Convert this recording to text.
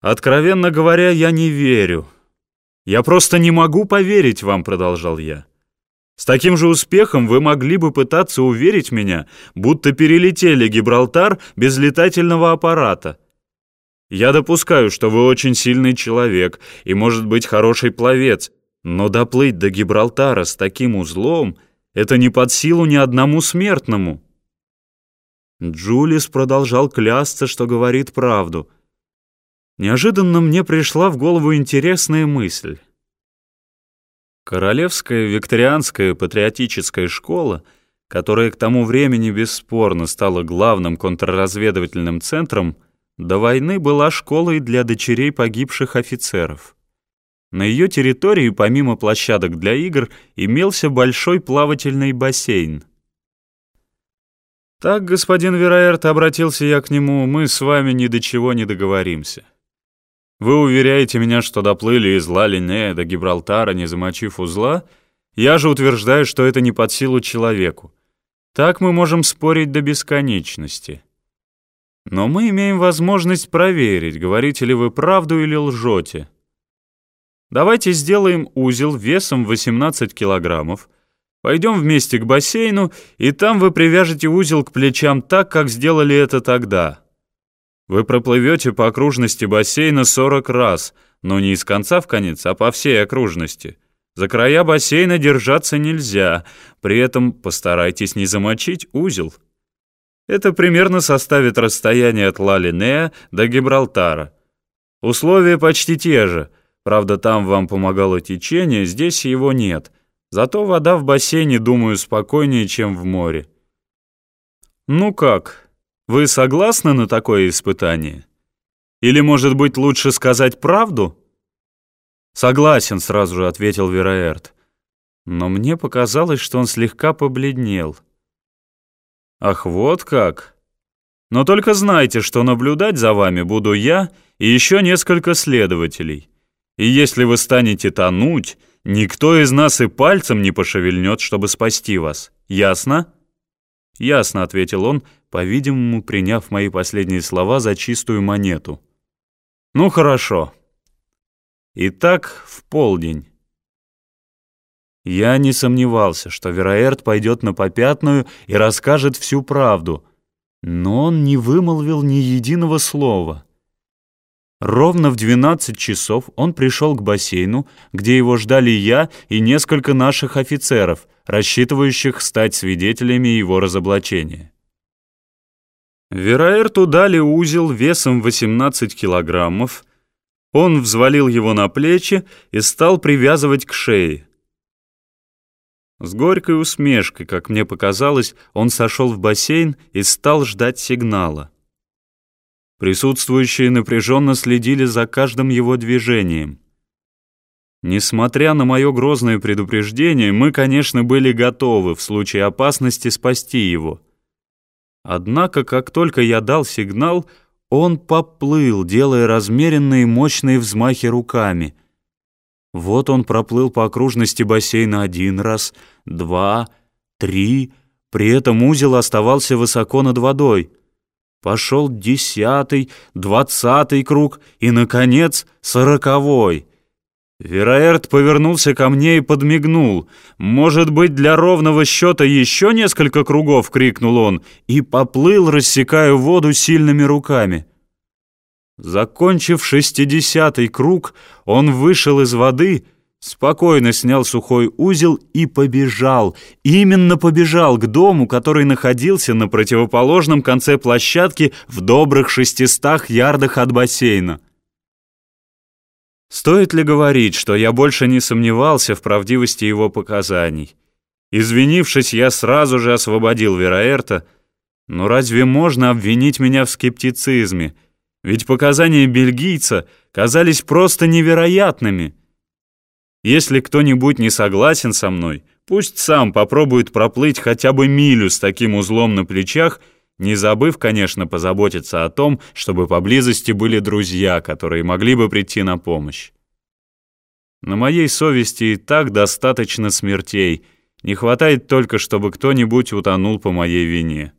Откровенно говоря, я не верю. Я просто не могу поверить вам, продолжал я. С таким же успехом вы могли бы пытаться уверить меня, будто перелетели Гибралтар без летательного аппарата. Я допускаю, что вы очень сильный человек и, может быть, хороший пловец, но доплыть до Гибралтара с таким узлом — это не под силу ни одному смертному. Джулис продолжал клясться, что говорит правду — Неожиданно мне пришла в голову интересная мысль. Королевская викторианская патриотическая школа, которая к тому времени бесспорно стала главным контрразведывательным центром, до войны была школой для дочерей погибших офицеров. На ее территории, помимо площадок для игр, имелся большой плавательный бассейн. «Так, господин Вераэрт, обратился я к нему, мы с вами ни до чего не договоримся». Вы уверяете меня, что доплыли из Ла-Линея до Гибралтара, не замочив узла? Я же утверждаю, что это не под силу человеку. Так мы можем спорить до бесконечности. Но мы имеем возможность проверить, говорите ли вы правду или лжете. Давайте сделаем узел весом 18 килограммов, пойдем вместе к бассейну, и там вы привяжете узел к плечам так, как сделали это тогда». Вы проплывете по окружности бассейна 40 раз, но не из конца в конец, а по всей окружности. За края бассейна держаться нельзя, при этом постарайтесь не замочить узел. Это примерно составит расстояние от Ла-Линея до Гибралтара. Условия почти те же, правда, там вам помогало течение, здесь его нет. Зато вода в бассейне, думаю, спокойнее, чем в море. Ну как, вы согласны на такое испытание? Или, может быть, лучше сказать правду? Согласен, сразу же ответил Вераэрт. Но мне показалось, что он слегка побледнел. Ах, вот как. Но только знайте, что наблюдать за вами буду я и еще несколько следователей. И если вы станете тонуть, никто из нас и пальцем не пошевельнет, чтобы спасти вас. Ясно? «Ясно», — ответил он, по-видимому, приняв мои последние слова за чистую монету. «Ну, хорошо. Итак, в полдень». Я не сомневался, что Вероэрт пойдет на попятную и расскажет всю правду, но он не вымолвил ни единого слова. Ровно в 12 часов он пришел к бассейну, где его ждали я и несколько наших офицеров, рассчитывающих стать свидетелями его разоблачения. Вераэрту дали узел весом 18 килограммов, он взвалил его на плечи и стал привязывать к шее. С горькой усмешкой, как мне показалось, он сошел в бассейн и стал ждать сигнала. Присутствующие напряженно следили за каждым его движением. Несмотря на мое грозное предупреждение, мы, конечно, были готовы в случае опасности спасти его. Однако, как только я дал сигнал, он поплыл, делая размеренные мощные взмахи руками. Вот он проплыл по окружности бассейна один раз, два, три, при этом узел оставался высоко над водой. Пошел десятый, двадцатый круг и, наконец, сороковой. Вероэрт повернулся ко мне и подмигнул. «Может быть, для ровного счета еще несколько кругов?» — крикнул он и поплыл, рассекая воду сильными руками. Закончив шестидесятый круг, он вышел из воды — спокойно снял сухой узел и побежал, именно побежал к дому, который находился на противоположном конце площадки в добрых шестистах ярдах от бассейна. Стоит ли говорить, что я больше не сомневался в правдивости его показаний? Извинившись, я сразу же освободил Вераэрта, но разве можно обвинить меня в скептицизме? Ведь показания бельгийца казались просто невероятными. Если кто-нибудь не согласен со мной, пусть сам попробует проплыть хотя бы милю с таким узлом на плечах, не забыв, конечно, позаботиться о том, чтобы поблизости были друзья, которые могли бы прийти на помощь. На моей совести и так достаточно смертей, не хватает только, чтобы кто-нибудь утонул по моей вине.